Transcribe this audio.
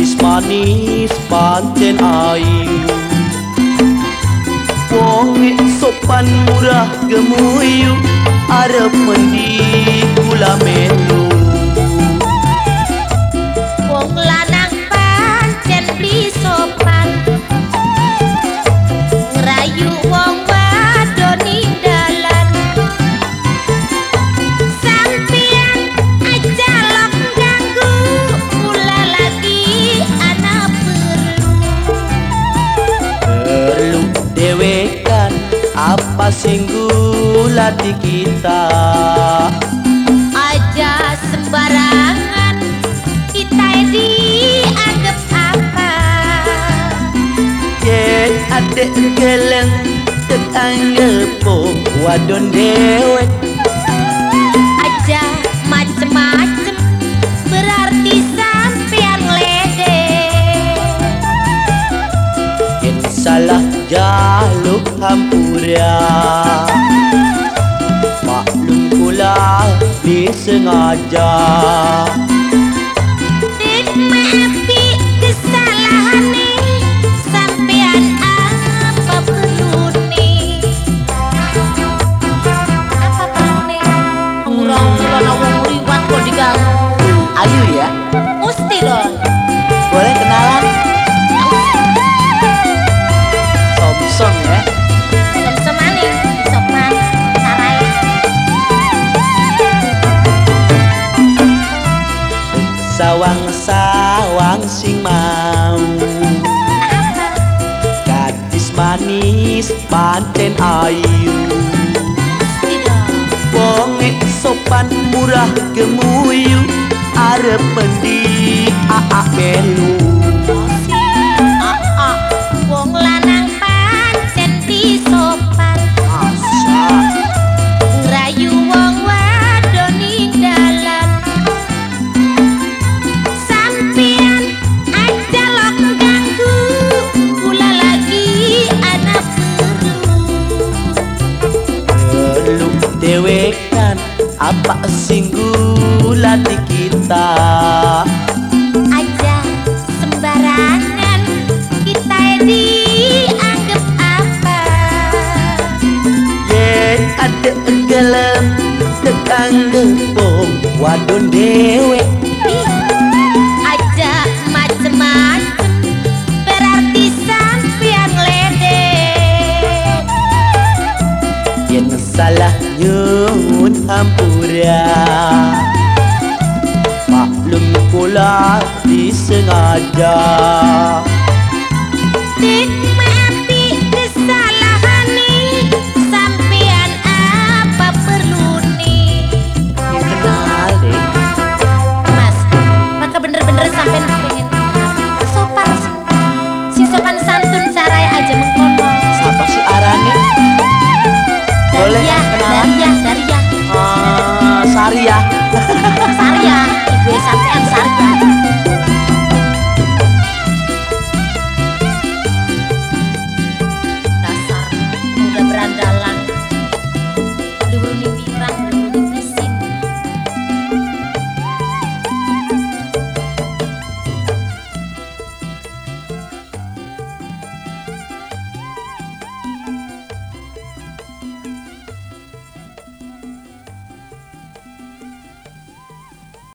gadis manis pancen aing wong sopan murah gemuyu arep mendi kula menu wong lana apa singgulati kita. Aja sembarangan Kita dianggap apa? Yen adek geleng tetanggepo wadon dewek jaluk hampura Maklum pula disengaja Maklum pula disengaja sing mau. Gadis manis pancen ayu. Wonge sopan murah gemuyu arep mendi aa melu Pak singgulan di kita. Aja sembarangan kita dianggap apa? Ye ada gelem tetangga pom wadon dewek salah nyun hampura maklum kula disengaja. Dik Maria.